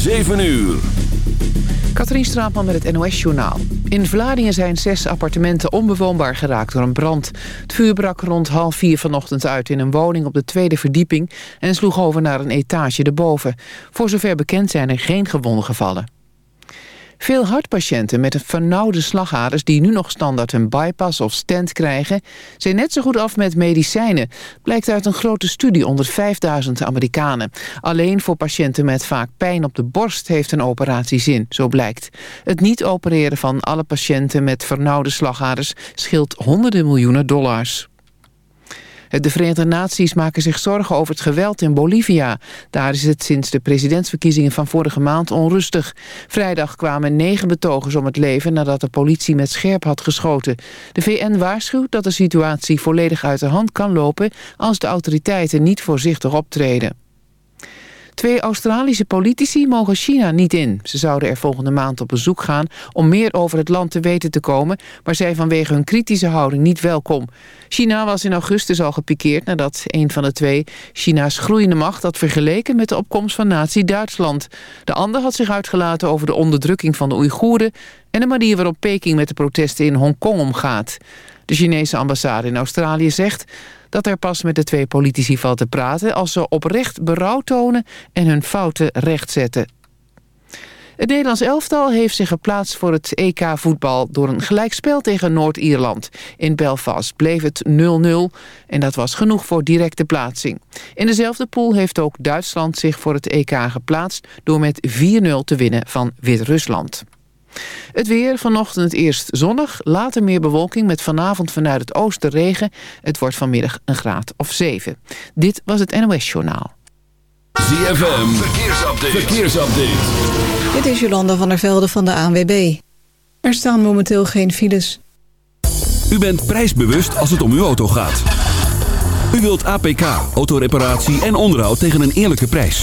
7 uur. Katrien Straatman met het NOS-journaal. In Vlaardingen zijn zes appartementen onbewoonbaar geraakt door een brand. Het vuur brak rond half vier vanochtend uit in een woning op de tweede verdieping... en sloeg over naar een etage erboven. Voor zover bekend zijn er geen gewonden gevallen. Veel hartpatiënten met een vernauwde slagaders... die nu nog standaard een bypass of stent krijgen... zijn net zo goed af met medicijnen. Blijkt uit een grote studie onder 5000 Amerikanen. Alleen voor patiënten met vaak pijn op de borst heeft een operatie zin, zo blijkt. Het niet opereren van alle patiënten met vernauwde slagaders... scheelt honderden miljoenen dollars. De Verenigde Naties maken zich zorgen over het geweld in Bolivia. Daar is het sinds de presidentsverkiezingen van vorige maand onrustig. Vrijdag kwamen negen betogers om het leven nadat de politie met scherp had geschoten. De VN waarschuwt dat de situatie volledig uit de hand kan lopen... als de autoriteiten niet voorzichtig optreden. Twee Australische politici mogen China niet in. Ze zouden er volgende maand op bezoek gaan om meer over het land te weten te komen, maar zijn vanwege hun kritische houding niet welkom. China was in augustus al gepikeerd nadat een van de twee China's groeiende macht had vergeleken met de opkomst van nazi-Duitsland. De ander had zich uitgelaten over de onderdrukking van de Oeigoeren en de manier waarop Peking met de protesten in Hongkong omgaat. De Chinese ambassade in Australië zegt dat er pas met de twee politici valt te praten... als ze oprecht berouw tonen en hun fouten rechtzetten. Het Nederlands elftal heeft zich geplaatst voor het EK-voetbal... door een gelijkspel tegen Noord-Ierland. In Belfast bleef het 0-0 en dat was genoeg voor directe plaatsing. In dezelfde pool heeft ook Duitsland zich voor het EK geplaatst... door met 4-0 te winnen van Wit-Rusland. Het weer vanochtend eerst zonnig, later meer bewolking... met vanavond vanuit het oosten regen. Het wordt vanmiddag een graad of 7. Dit was het NOS Journaal. ZFM, verkeersupdate. verkeersupdate. Dit is Jolanda van der Velde van de ANWB. Er staan momenteel geen files. U bent prijsbewust als het om uw auto gaat. U wilt APK, autoreparatie en onderhoud tegen een eerlijke prijs.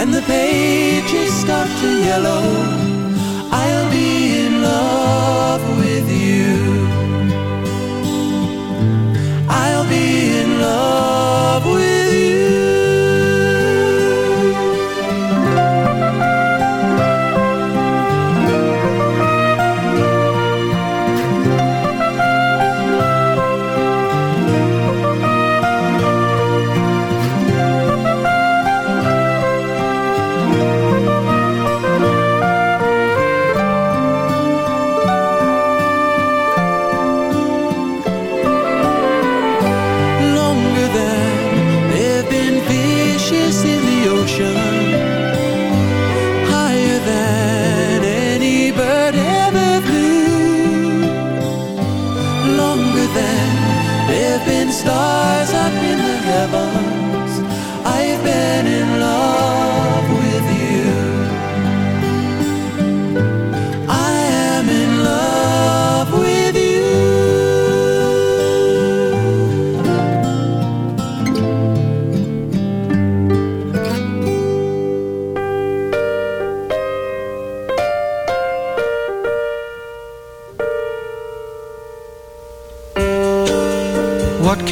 and the pages start to yellow,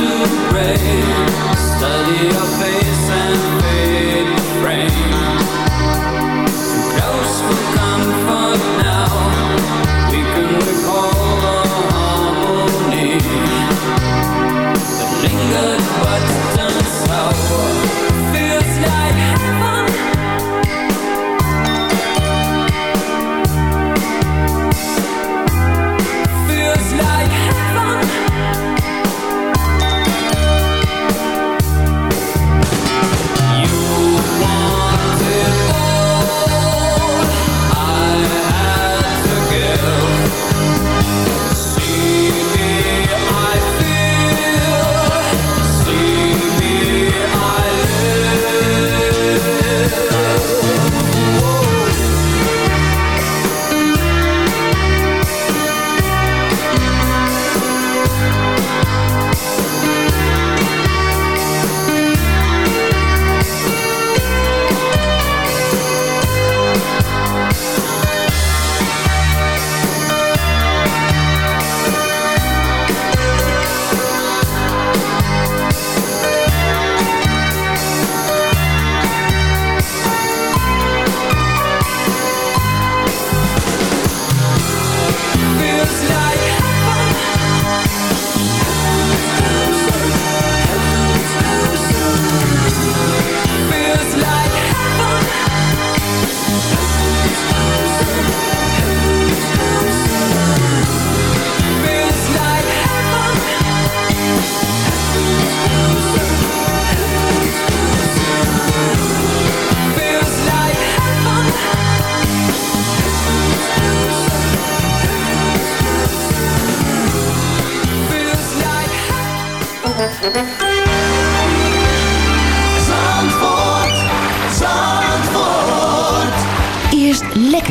to pray, study your faith.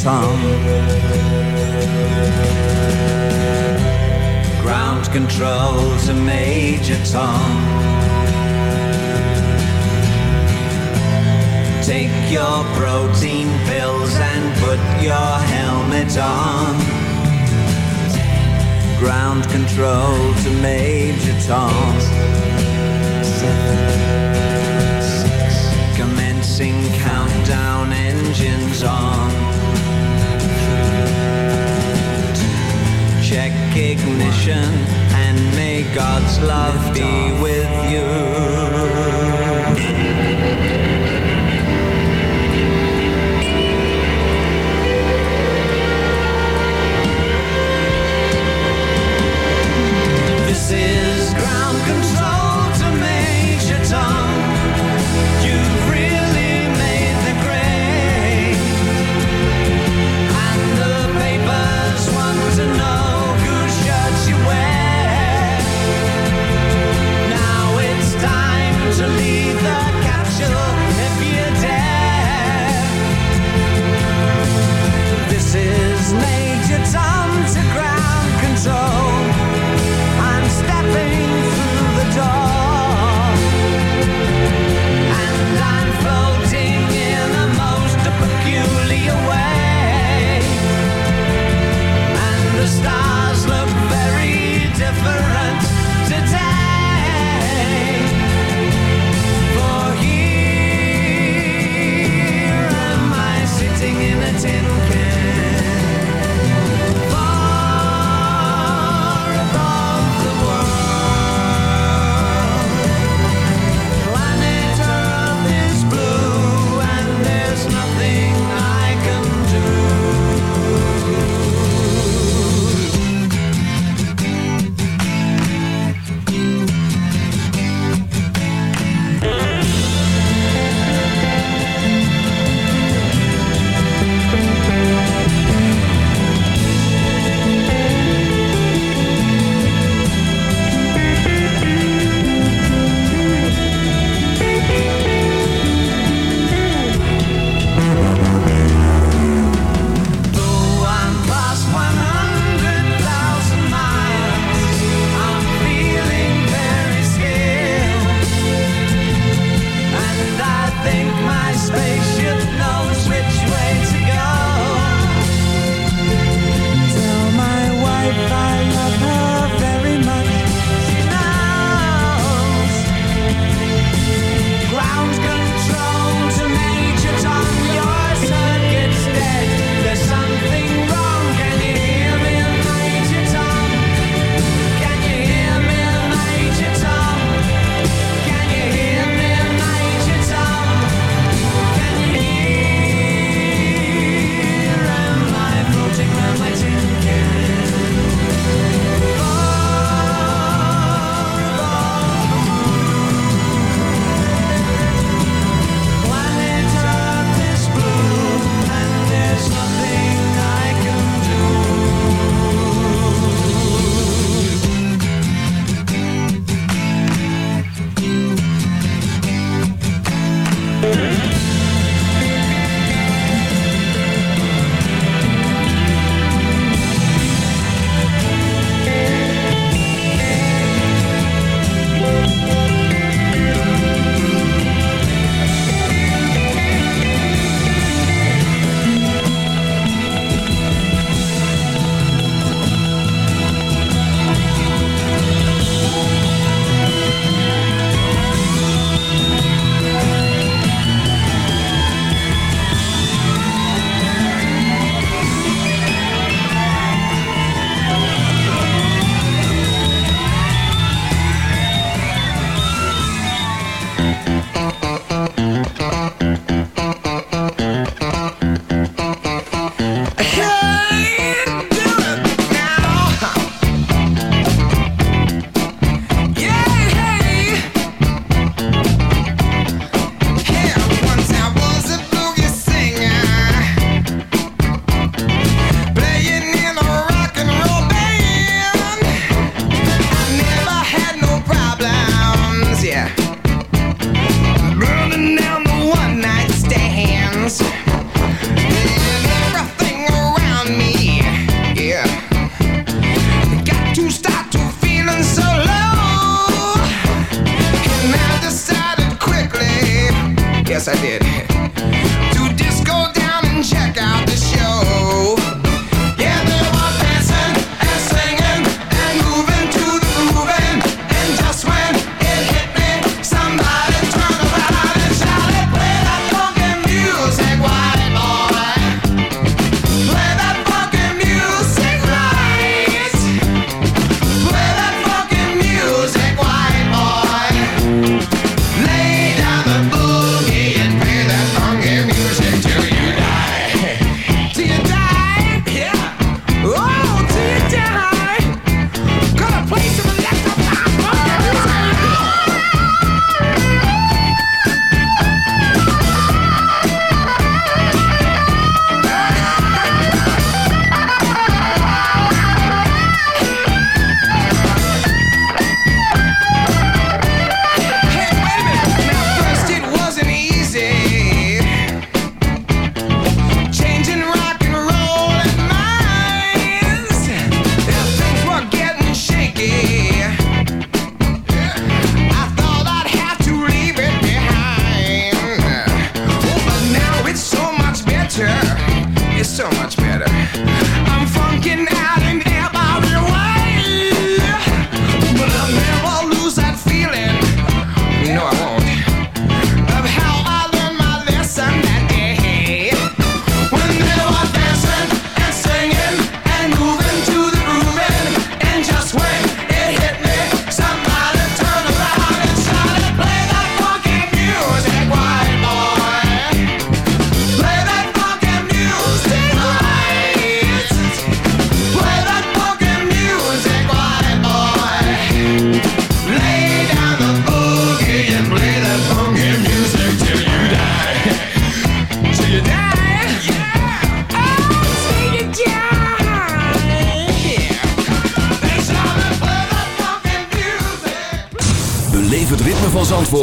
song.